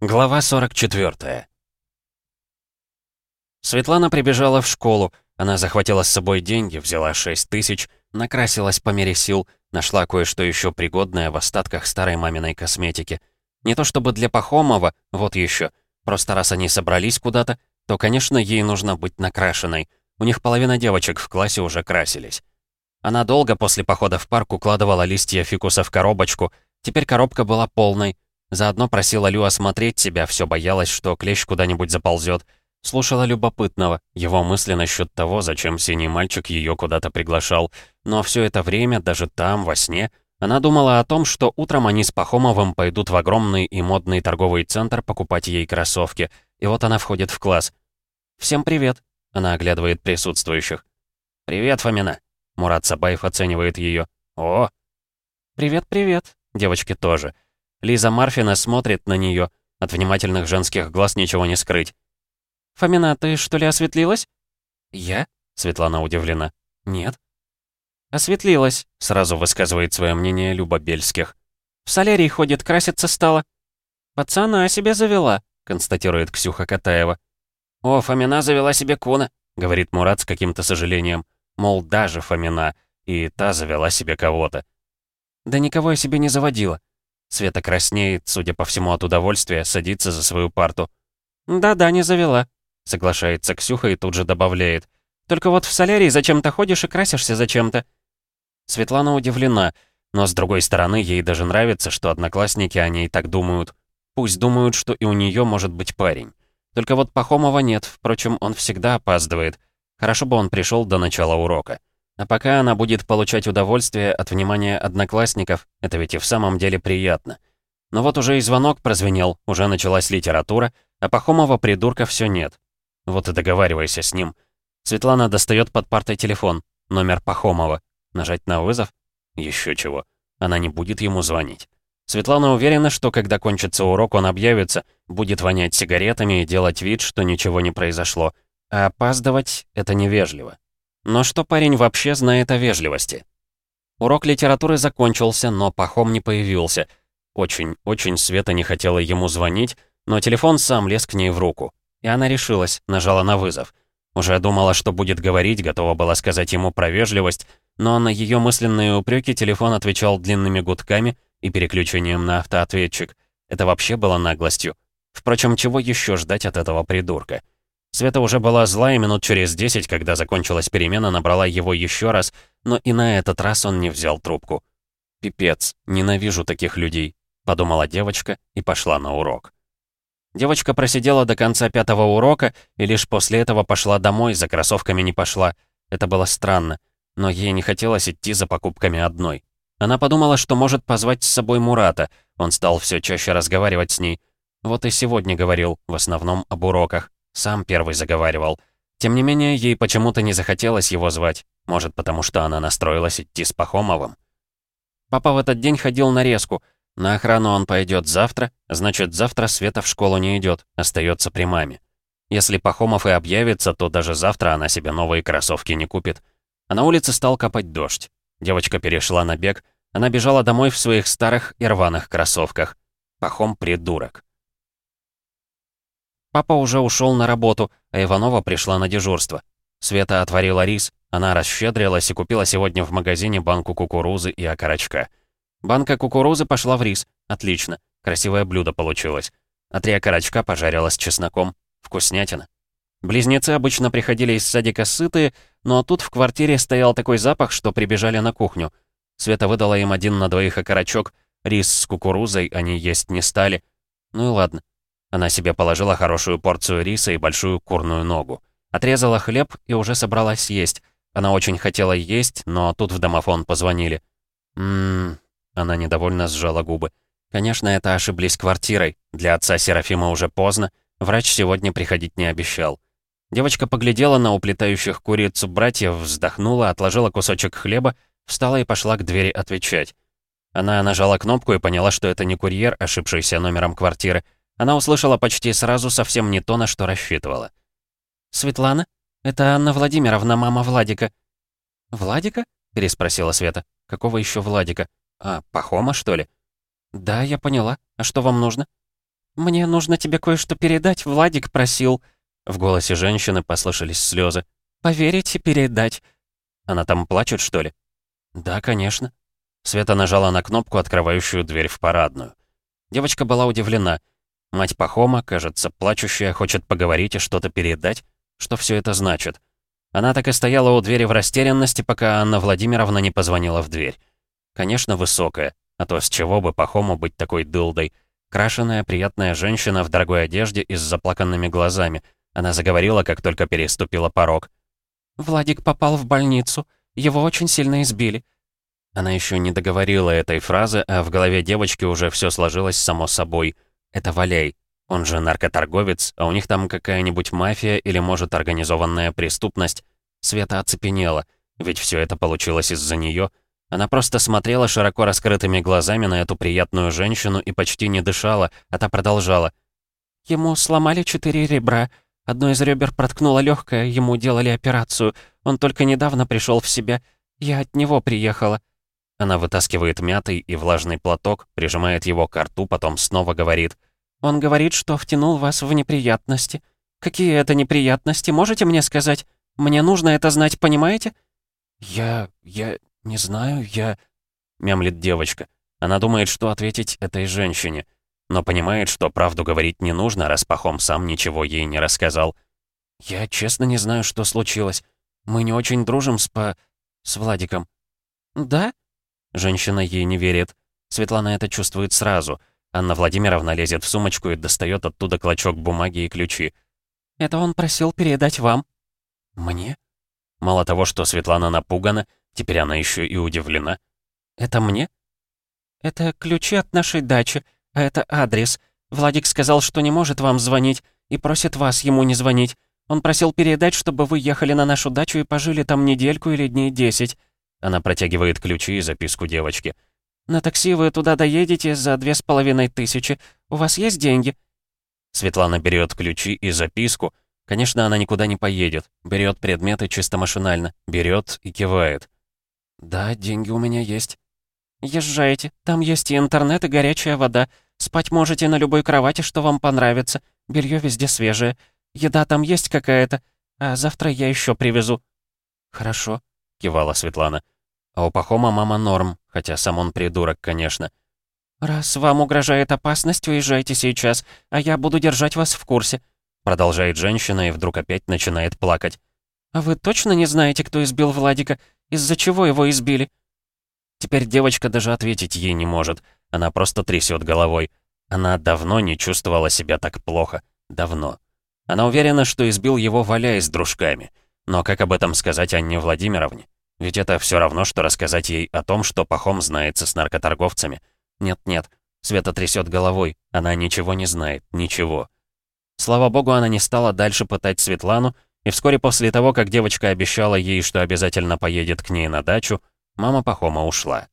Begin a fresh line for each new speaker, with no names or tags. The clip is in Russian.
Глава 44. Светлана прибежала в школу. Она захватила с собой деньги, взяла 6 тысяч, накрасилась по мере сил, нашла кое-что еще пригодное в остатках старой маминой косметики. Не то чтобы для Пахомова, вот еще. Просто раз они собрались куда-то, то, конечно, ей нужно быть накрашенной. У них половина девочек в классе уже красились. Она долго после похода в парк укладывала листья фикуса в коробочку. Теперь коробка была полной, Заодно просила Лю осмотреть себя, все боялась, что клещ куда-нибудь заползет. Слушала любопытного, его мысли насчет того, зачем синий мальчик ее куда-то приглашал. Но все это время, даже там, во сне, она думала о том, что утром они с Пахомовым пойдут в огромный и модный торговый центр покупать ей кроссовки. И вот она входит в класс. «Всем привет!» — она оглядывает присутствующих. «Привет, Фомина!» — Мурат Сабаев оценивает ее. «О!» «Привет-привет!» — девочки тоже. Лиза Марфина смотрит на нее. От внимательных женских глаз ничего не скрыть. «Фомина, ты что ли осветлилась?» «Я?» — Светлана удивлена. «Нет». «Осветлилась», — сразу высказывает свое мнение Люба Бельских. «В солярий ходит, краситься стала». «Пацана себе завела», — констатирует Ксюха Катаева. «О, Фомина завела себе куна», — говорит Мурат с каким-то сожалением. Мол, даже Фомина, и та завела себе кого-то. «Да никого я себе не заводила», Света краснеет, судя по всему от удовольствия, садится за свою парту. «Да-да, не завела», — соглашается Ксюха и тут же добавляет. «Только вот в солярий зачем-то ходишь и красишься зачем-то». Светлана удивлена, но с другой стороны, ей даже нравится, что одноклассники о ней так думают. Пусть думают, что и у нее может быть парень. Только вот Пахомова нет, впрочем, он всегда опаздывает. Хорошо бы он пришел до начала урока. А пока она будет получать удовольствие от внимания одноклассников, это ведь и в самом деле приятно. Но вот уже и звонок прозвенел, уже началась литература, а Пахомова придурка все нет. Вот и договаривайся с ним. Светлана достает под партой телефон, номер Пахомова. Нажать на вызов? Еще чего. Она не будет ему звонить. Светлана уверена, что когда кончится урок, он объявится, будет вонять сигаретами и делать вид, что ничего не произошло. А опаздывать — это невежливо. Но что парень вообще знает о вежливости? Урок литературы закончился, но Пахом не появился. Очень, очень Света не хотела ему звонить, но телефон сам лез к ней в руку. И она решилась, нажала на вызов. Уже думала, что будет говорить, готова была сказать ему про вежливость, но на ее мысленные упреки телефон отвечал длинными гудками и переключением на автоответчик. Это вообще было наглостью. Впрочем, чего еще ждать от этого придурка? Света уже была зла, и минут через десять, когда закончилась перемена, набрала его еще раз, но и на этот раз он не взял трубку. «Пипец, ненавижу таких людей», — подумала девочка и пошла на урок. Девочка просидела до конца пятого урока и лишь после этого пошла домой, за кроссовками не пошла. Это было странно, но ей не хотелось идти за покупками одной. Она подумала, что может позвать с собой Мурата, он стал все чаще разговаривать с ней. Вот и сегодня говорил, в основном об уроках. Сам первый заговаривал. Тем не менее, ей почему-то не захотелось его звать. Может, потому что она настроилась идти с Пахомовым. Папа в этот день ходил на резку. На охрану он пойдет завтра, значит, завтра Света в школу не идет, остается при маме. Если Пахомов и объявится, то даже завтра она себе новые кроссовки не купит. А на улице стал капать дождь. Девочка перешла на бег. Она бежала домой в своих старых и рваных кроссовках. Пахом придурок. Папа уже ушел на работу, а Иванова пришла на дежурство. Света отварила рис, она расщедрилась и купила сегодня в магазине банку кукурузы и окорочка. Банка кукурузы пошла в рис. Отлично. Красивое блюдо получилось. А три окорочка пожарила с чесноком. Вкуснятина. Близнецы обычно приходили из садика сытые, но тут в квартире стоял такой запах, что прибежали на кухню. Света выдала им один на двоих окорочок. Рис с кукурузой они есть не стали. Ну и ладно. Она себе положила хорошую порцию риса и большую курную ногу. Отрезала хлеб и уже собралась есть. Она очень хотела есть, но тут в домофон позвонили. «Ммм...» Она недовольно сжала губы. Конечно, это ошиблись квартирой. Для отца Серафима уже поздно. Врач сегодня приходить не обещал. Девочка поглядела на уплетающих курицу братьев, вздохнула, отложила кусочек хлеба, встала и пошла к двери отвечать. Она нажала кнопку и поняла, что это не курьер, ошибшийся номером квартиры, она услышала почти сразу совсем не то, на что рассчитывала. «Светлана? Это Анна Владимировна, мама Владика». «Владика?» — переспросила Света. «Какого еще Владика? А, Пахома, что ли?» «Да, я поняла. А что вам нужно?»
«Мне нужно тебе кое-что передать, Владик просил». В голосе женщины послышались слезы. «Поверить и передать».
«Она там плачет, что ли?» «Да, конечно». Света нажала на кнопку, открывающую дверь в парадную. Девочка была удивлена. Мать Пахома, кажется, плачущая, хочет поговорить и что-то передать. Что все это значит? Она так и стояла у двери в растерянности, пока Анна Владимировна не позвонила в дверь. Конечно, высокая, а то с чего бы Пахому быть такой дылдой? Крашеная, приятная женщина в дорогой одежде и с заплаканными глазами. Она заговорила, как только переступила порог.
«Владик попал в больницу. Его очень сильно избили».
Она еще не договорила этой фразы, а в голове девочки уже все сложилось само собой. Это Валей. Он же наркоторговец, а у них там какая-нибудь мафия или, может, организованная преступность. Света оцепенела, ведь все это получилось из-за нее. Она просто смотрела широко раскрытыми глазами на эту приятную женщину и почти не дышала, а та продолжала.
«Ему сломали четыре ребра. Одно из ребер проткнуло легкое, ему делали операцию. Он только недавно пришел в себя. Я от него приехала».
Она вытаскивает мятый и влажный платок, прижимает его к рту, потом снова говорит.
«Он говорит, что втянул вас в неприятности. Какие это неприятности, можете мне сказать? Мне нужно это знать, понимаете?»
«Я... я... «Не знаю, я...» — мямлит девочка. Она думает, что ответить этой женщине, но понимает, что правду говорить не нужно, раз Пахом сам ничего ей не рассказал. «Я честно не знаю, что случилось. Мы не очень дружим с по... с Владиком».
«Да?»
Женщина ей не верит. Светлана это чувствует сразу. Анна Владимировна лезет в сумочку и достает оттуда клочок бумаги и ключи.
«Это он просил передать вам».
«Мне?» Мало того, что Светлана напугана, Теперь она еще и удивлена.
«Это мне?» «Это ключи от нашей дачи, а это адрес. Владик сказал, что не может вам звонить и просит вас ему не звонить. Он просил передать, чтобы вы ехали на нашу дачу и пожили там недельку или дней десять».
Она протягивает ключи и записку девочки.
«На такси вы туда доедете за две с половиной тысячи. У вас есть деньги?»
Светлана берет ключи и записку. Конечно, она никуда не поедет. Берет предметы чисто машинально. Берет и кивает. «Да, деньги у меня есть».
«Езжайте. Там есть и интернет, и горячая вода. Спать можете на любой кровати, что вам понравится. Белье везде свежее. Еда там есть какая-то. А завтра я еще привезу».
«Хорошо», — кивала Светлана. «А у Пахома мама норм, хотя сам он придурок, конечно».
«Раз вам угрожает опасность, уезжайте сейчас, а я буду держать вас в курсе»,
продолжает женщина и вдруг опять начинает плакать.
«А вы точно не знаете, кто избил Владика? Из-за чего его избили?»
Теперь девочка даже ответить ей не может. Она просто трясет головой. Она давно не чувствовала себя так плохо. Давно. Она уверена, что избил его Валяй с дружками. Но как об этом сказать Анне Владимировне? Ведь это все равно, что рассказать ей о том, что Пахом знается с наркоторговцами. Нет-нет, Света трясет головой. Она ничего не знает, ничего. Слава богу, она не стала дальше пытать Светлану, и вскоре после того, как девочка обещала ей, что обязательно поедет к ней на дачу, мама Пахома ушла.